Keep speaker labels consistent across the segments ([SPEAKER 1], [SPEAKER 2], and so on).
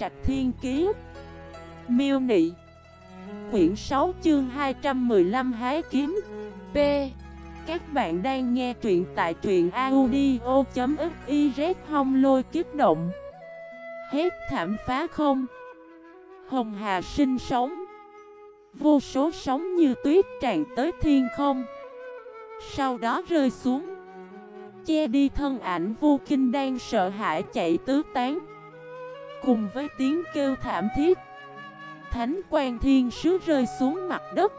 [SPEAKER 1] Trạch Thiên Kiế Miêu Nị. Quyển 6 chương 215 Hái Kiếm. P. Các bạn đang nghe truyện tại truyện audio.xyz Hông lôi kiếp động. Hết thảm phá không. Hồng Hà sinh sống. Vô số sóng như tuyết tràn tới thiên không. Sau đó rơi xuống. Che đi thân ảnh vô kinh đang sợ hãi chạy tứ tán. Cùng với tiếng kêu thảm thiết. Thánh quan thiên sứ rơi xuống mặt đất.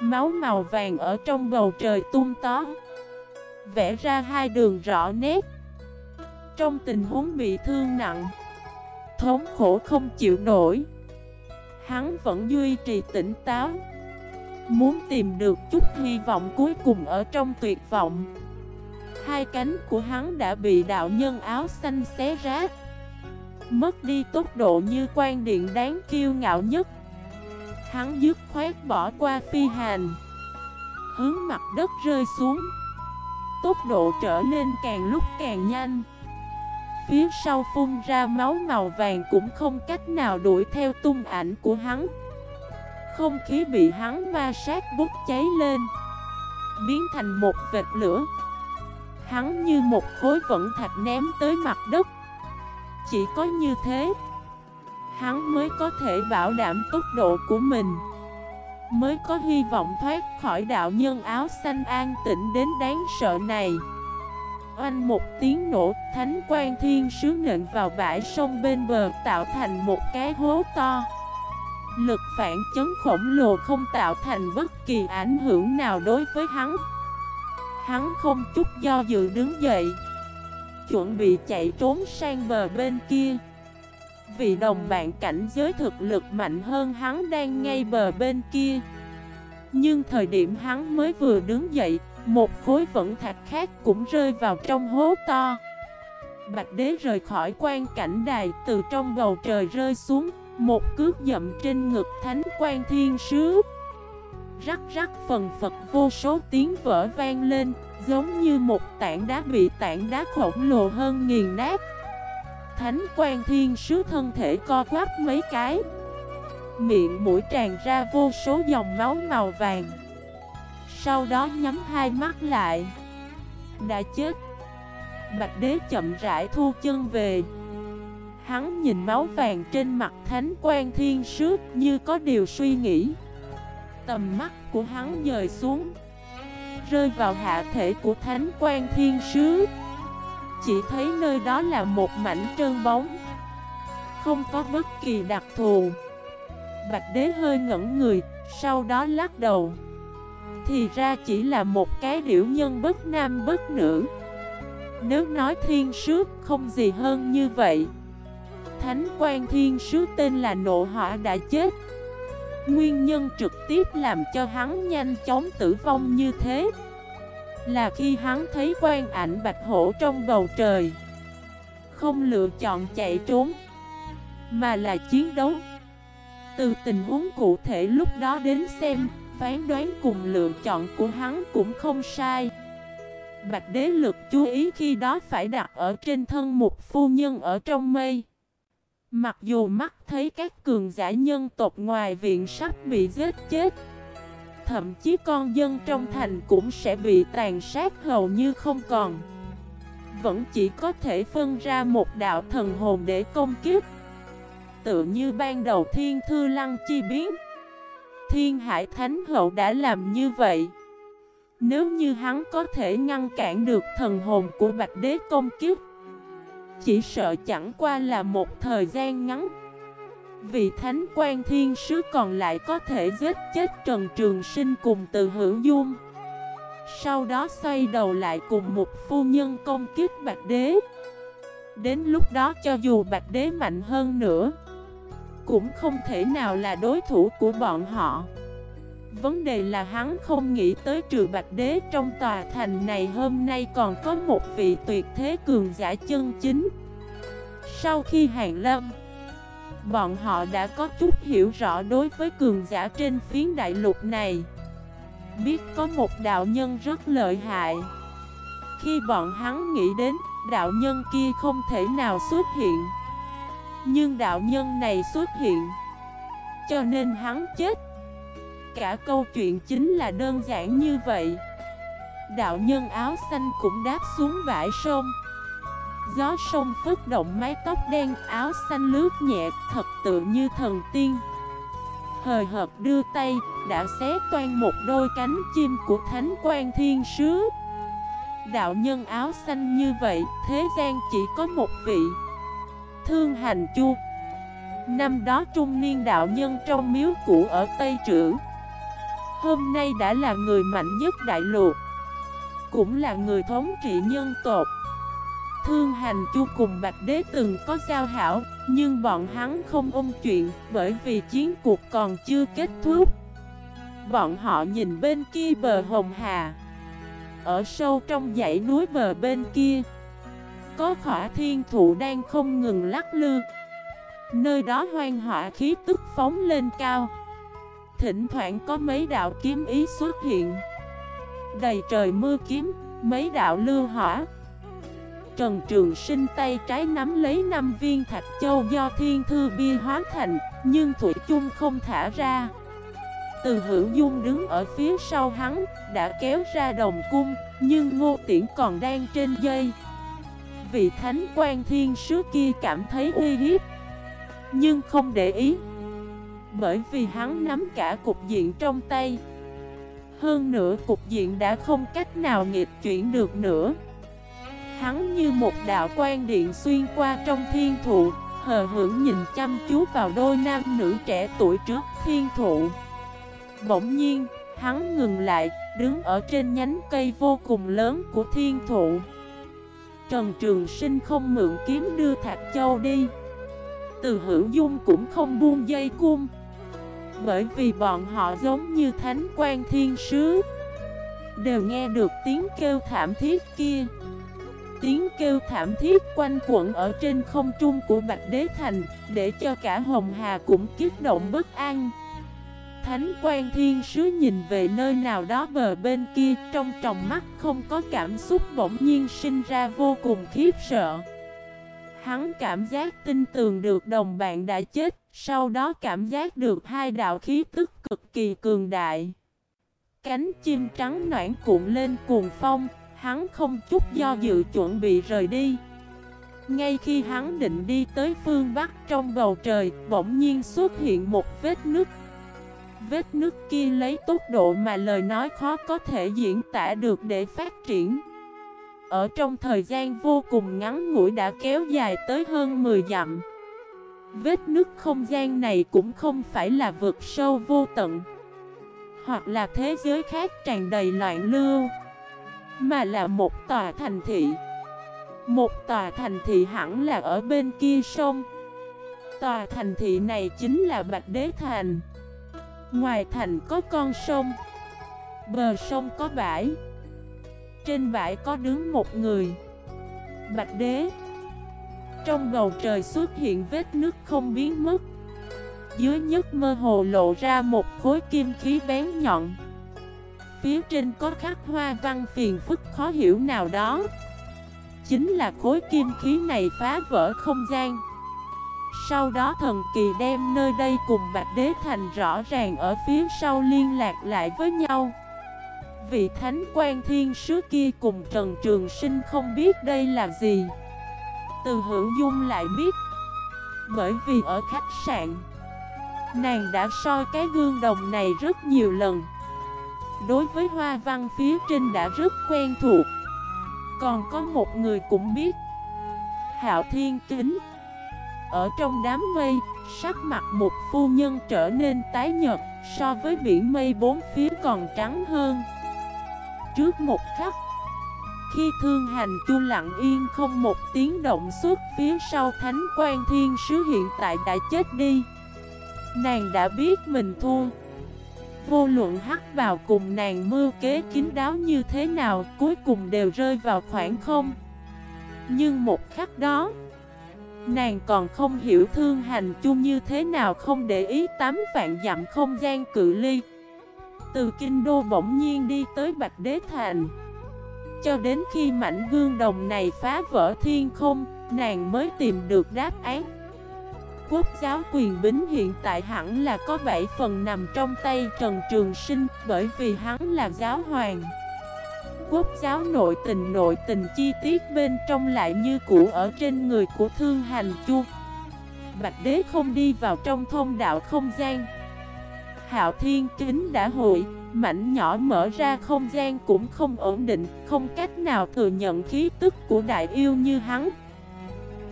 [SPEAKER 1] Máu màu vàng ở trong bầu trời tung tó Vẽ ra hai đường rõ nét. Trong tình huống bị thương nặng, Thống khổ không chịu nổi. Hắn vẫn duy trì tỉnh táo, Muốn tìm được chút hy vọng cuối cùng ở trong tuyệt vọng. Hai cánh của hắn đã bị đạo nhân áo xanh xé rách. Mất đi tốc độ như quan điện đáng kiêu ngạo nhất. Hắn dứt khoát bỏ qua phi hành, Hướng mặt đất rơi xuống. Tốc độ trở nên càng lúc càng nhanh. Phía sau phun ra máu màu vàng cũng không cách nào đuổi theo tung ảnh của hắn. Không khí bị hắn ma sát bốc cháy lên, Biến thành một vệt lửa. Hắn như một khối vận thạch ném tới mặt đất. Chỉ có như thế. Hắn mới có thể bảo đảm tốc độ của mình Mới có hy vọng thoát khỏi đạo nhân áo xanh an tĩnh đến đáng sợ này. Oanh một tiếng nổ, thánh quan thiên sứ nện vào bãi sông bên bờ tạo thành một cái hố to. Lực phản chấn khổng lồ không tạo thành bất kỳ ảnh hưởng nào đối với hắn. Hắn không chút do dự đứng dậy. Chuẩn bị chạy trốn sang bờ bên kia. Vì đồng bạn cảnh giới thực lực mạnh hơn hắn đang ngay bờ bên kia. Nhưng thời điểm hắn mới vừa đứng dậy, Một khối vẫn thạch khác cũng rơi vào trong hố to. Bạch đế rời khỏi quan cảnh đài, Từ trong bầu trời rơi xuống, Một cước dậm trên ngực thánh quan thiên sứ. Rắc rắc phần phật vô số tiếng vỡ vang lên Giống như một tảng đá bị tảng đá khổng lồ hơn nghiền nát. Thánh quan thiên sứ thân thể co quắp mấy cái. Miệng mũi tràn ra vô số dòng máu màu vàng. Sau đó nhắm hai mắt lại. Đã chết. Bạch đế chậm rãi thu chân về. Hắn nhìn máu vàng trên mặt thánh quan thiên sứ như có điều suy nghĩ. Tầm mắt của hắn dời xuống. Rơi vào hạ thể của thánh quan thiên sứ. Chỉ thấy nơi đó là một mảnh trơn bóng, Không có bất kỳ đặc thù. Bạch đế hơi ngẩn người, Sau đó lắc đầu. Thì ra chỉ là một cái điểu nhân bất nam bất nữ. Nếu nói thiên sứ không gì hơn như vậy, Thánh quan thiên sứ tên là nộ hỏa đã chết. Nguyên nhân trực tiếp làm cho hắn nhanh chóng tử vong như thế Là khi hắn thấy quan ảnh bạch hổ trong bầu trời. Không lựa chọn chạy trốn, Mà là chiến đấu. Từ tình huống cụ thể lúc đó đến xem, Phán đoán cùng lựa chọn của hắn cũng không sai. Bạch đế lực chú ý khi đó phải đặt ở trên thân một phu nhân ở trong mây. Mặc dù mắt thấy các cường giả nhân tộc ngoài viện sắp bị giết chết, Thậm chí con dân trong thành cũng sẽ bị tàn sát hầu như không còn. Vẫn chỉ có thể phân ra một đạo thần hồn để công kiếp. Tự như ban đầu thiên thư lăng chi biến, Thiên hải thánh hậu đã làm như vậy. Nếu như hắn có thể ngăn cản được thần hồn của bạch đế công kiếp chỉ sợ chẳng qua là một thời gian ngắn. Vị thánh quan thiên sứ còn lại có thể giết chết Trần Trường Sinh cùng từ hữu dung. Sau đó xoay đầu lại cùng một phu nhân công kiếp Bạch Đế. Đến lúc đó cho dù Bạch Đế mạnh hơn nữa, Cũng không thể nào là đối thủ của bọn họ. Vấn đề là hắn không nghĩ tới trừ Bạch Đế trong tòa thành này hôm nay còn có một vị tuyệt thế cường giả chân chính. Sau khi hàng lâm, Bọn họ đã có chút hiểu rõ đối với cường giả trên phiến đại lục này. Biết có một đạo nhân rất lợi hại. Khi bọn hắn nghĩ đến đạo nhân kia không thể nào xuất hiện. Nhưng đạo nhân này xuất hiện, Cho nên hắn chết. Cả câu chuyện chính là đơn giản như vậy. Đạo nhân áo xanh cũng đáp xuống bãi sông. Gió sông phức động mái tóc đen, áo xanh lướt nhẹ, Thật tự như thần tiên. Hời hợt đưa tay, Đã xé toan một đôi cánh chim của thánh quan thiên sứ. Đạo nhân áo xanh như vậy, Thế gian chỉ có một vị. Thương hành chu. Năm đó trung niên đạo nhân trong miếu cũ ở Tây Trữ. Hôm nay đã là người mạnh nhất đại lục. Cũng là người thống trị nhân tộc. Thương hành chu cùng Bạch Đế từng có giao hảo Nhưng bọn hắn không ôm chuyện Bởi vì chiến cuộc còn chưa kết thúc. Bọn họ nhìn bên kia bờ Hồng Hà. Ở sâu trong dãy núi bờ bên kia Có khỏa thiên thụ đang không ngừng lắc lư. Nơi đó hoang hỏa khí tức phóng lên cao. Thỉnh thoảng có mấy đạo kiếm ý xuất hiện. Đầy trời mưa kiếm, mấy đạo lưu hỏa. Trần Trường Sinh tay trái nắm lấy năm viên thạch châu do thiên thư bia hóa thành, Nhưng Thủy chung không thả ra. Từ hữu dung đứng ở phía sau hắn, Đã kéo ra đồng cung, Nhưng ngô tiễn còn đang trên dây. Vị thánh quan thiên sứ kia cảm thấy uy hiếp, Nhưng không để ý, Bởi vì hắn nắm cả cục diện trong tay. Hơn nữa cục diện đã không cách nào nghịch chuyển được nữa. Hắn như một đạo quan điện xuyên qua trong thiên thụ Hờ hững nhìn chăm chú vào đôi nam nữ trẻ tuổi trước thiên thụ. Bỗng nhiên, hắn ngừng lại, đứng ở trên nhánh cây vô cùng lớn của thiên thụ. Trần Trường Sinh không mượn kiếm đưa Thạch Châu đi. Từ hữu dung cũng không buông dây cung. Bởi vì bọn họ giống như thánh quan thiên sứ. Đều nghe được tiếng kêu thảm thiết kia. Tiếng kêu thảm thiết quanh quẩn ở trên không trung của Bạch Đế Thành, Để cho cả Hồng Hà cũng kiếp động bất an. Thánh quan thiên sứ nhìn về nơi nào đó bờ bên kia, Trong tròng mắt không có cảm xúc bỗng nhiên sinh ra vô cùng khiếp sợ. Hắn cảm giác tin tưởng được đồng bạn đã chết, Sau đó cảm giác được hai đạo khí tức cực kỳ cường đại. Cánh chim trắng noãn cuộn lên cuồng phong Hắn không chút do dự chuẩn bị rời đi. Ngay khi hắn định đi tới phương Bắc trong bầu trời, Bỗng nhiên xuất hiện một vết nứt. Vết nứt kia lấy tốc độ mà lời nói khó có thể diễn tả được để phát triển. Ở trong thời gian vô cùng ngắn ngủi đã kéo dài tới hơn 10 dặm. Vết nứt không gian này cũng không phải là vực sâu vô tận, Hoặc là thế giới khác tràn đầy loạn lưu mà là một tòa thành thị. Một tòa thành thị hẳn là ở bên kia sông. Tòa thành thị này chính là Bạch Đế Thành. Ngoài thành có con sông, Bờ sông có bãi. Trên bãi có đứng một người. Bạch Đế, Trong bầu trời xuất hiện vết nước không biến mất. Dưới nhất mơ hồ lộ ra một khối kim khí bén nhọn. Phía trên có khắc hoa văn phiền phức khó hiểu nào đó. Chính là khối kim khí này phá vỡ không gian. Sau đó thần kỳ đem nơi đây cùng Bạch Đế Thành rõ ràng ở phía sau liên lạc lại với nhau. Vị thánh quan thiên sứ kia cùng Trần Trường Sinh không biết đây là gì. Từ hữu dung lại biết, Bởi vì ở khách sạn, Nàng đã soi cái gương đồng này rất nhiều lần đối với hoa văn phía trên đã rất quen thuộc. Còn có một người cũng biết. Hạo Thiên Kính. Ở trong đám mây, sắc mặt một phu nhân trở nên tái nhật So với biển mây bốn phía còn trắng hơn. Trước một khắc Khi thương hành chu lặng yên không một tiếng động suốt phía sau thánh quan thiên sứ hiện tại đã chết đi. Nàng đã biết mình thua. Vô luận hắc vào cùng nàng mưu kế kín đáo như thế nào Cuối cùng đều rơi vào khoảng không. Nhưng một khắc đó, Nàng còn không hiểu thương hành chung như thế nào không để ý tám vạn dặm không gian cự ly. Từ kinh đô bỗng nhiên đi tới Bạch Đế Thành. Cho đến khi mảnh gương đồng này phá vỡ thiên không, Nàng mới tìm được đáp án quốc giáo quyền bính hiện tại hẳn là có 7 phần nằm trong tay Trần Trường Sinh bởi vì hắn là giáo hoàng. Quốc giáo nội tình nội tình chi tiết bên trong lại như cũ ở trên người của Thương Hành Chu. Bạch Đế không đi vào trong thông đạo không gian. Hạo Thiên Kính đã hội, mảnh nhỏ mở ra không gian cũng không ổn định, không cách nào thừa nhận khí tức của đại yêu như hắn.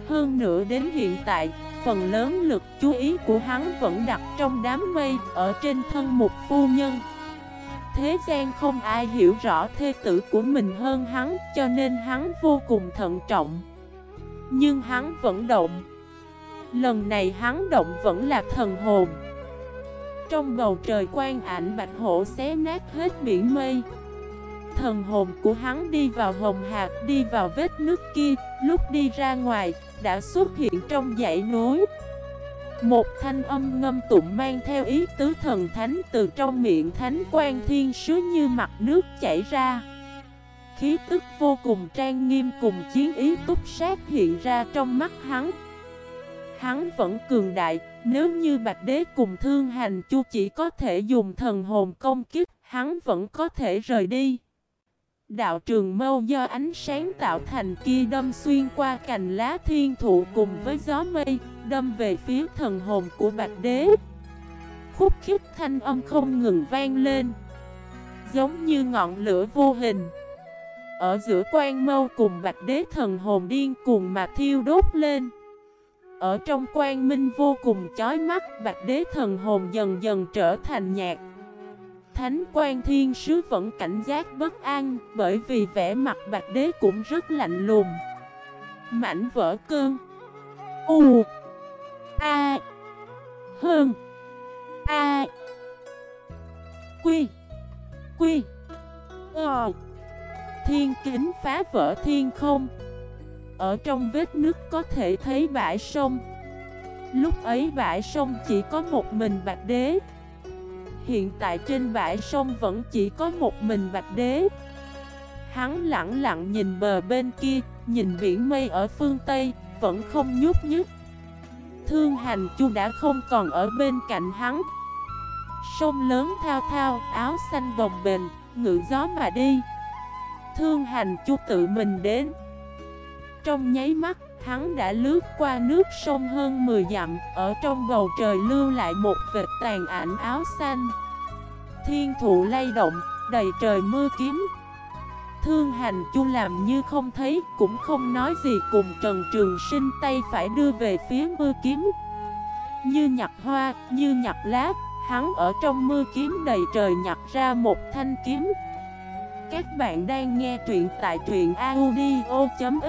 [SPEAKER 1] Hơn nữa đến hiện tại, phần lớn lực chú ý của hắn vẫn đặt trong đám mây ở trên thân một phu nhân. Thế gian không ai hiểu rõ thê tử của mình hơn hắn cho nên hắn vô cùng thận trọng. Nhưng hắn vẫn động. Lần này hắn động vẫn là thần hồn. Trong bầu trời quan ảnh bạch hổ xé nát hết biển mây Thần hồn của hắn đi vào hồng hạt, đi vào vết nước kia Lúc đi ra ngoài, đã xuất hiện trong dãy núi. Một thanh âm ngâm tụng mang theo ý tứ thần thánh từ trong miệng thánh quan thiên sứ như mặt nước chảy ra. Khí tức vô cùng trang nghiêm cùng chiến ý túc sát hiện ra trong mắt hắn. Hắn vẫn cường đại, nếu như Bạch Đế cùng Thương Hành Chu chỉ có thể dùng thần hồn công kích, hắn vẫn có thể rời đi. Đạo trường mâu do ánh sáng tạo thành kia đâm xuyên qua cành lá thiên thụ cùng với gió mây, đâm về phía thần hồn của Bạch Đế. Khúc khích thanh âm không ngừng vang lên, giống như ngọn lửa vô hình. Ở giữa quan mâu cùng Bạch Đế thần hồn điên cuồng mà thiêu đốt lên. Ở trong quan minh vô cùng chói mắt Bạch đế thần hồn dần dần trở thành nhạt Thánh quan thiên sứ vẫn cảnh giác bất an Bởi vì vẻ mặt bạch đế cũng rất lạnh lùng. Mảnh vỡ cơn. U. A. Hơn. A. Quy. Quy. Ờ. Thiên kính phá vỡ thiên không. Ở trong vết nước có thể thấy bãi sông. Lúc ấy bãi sông chỉ có một mình bạch đế. Hiện tại trên bãi sông vẫn chỉ có một mình bạch đế. Hắn lặng lặng nhìn bờ bên kia Nhìn biển mây ở phương Tây Vẫn không nhúc nhích. Thương hành chu đã không còn ở bên cạnh hắn. Sông lớn thao thao Áo xanh bồng bềnh Ngự gió mà đi. Thương hành chu tự mình đến. Trong nháy mắt, hắn đã lướt qua nước sông hơn 10 dặm, ở trong bầu trời lưu lại một vệt tàn ảnh áo xanh. Thiên thụ lay động, đầy trời mưa kiếm. Thương hành chu làm như không thấy, cũng không nói gì cùng Trần Trường Sinh tay phải đưa về phía mưa kiếm. Như nhặt hoa, như nhặt lá, hắn ở trong mưa kiếm đầy trời nhặt ra một thanh kiếm. Các bạn đang nghe truyện tại truyện audio.fif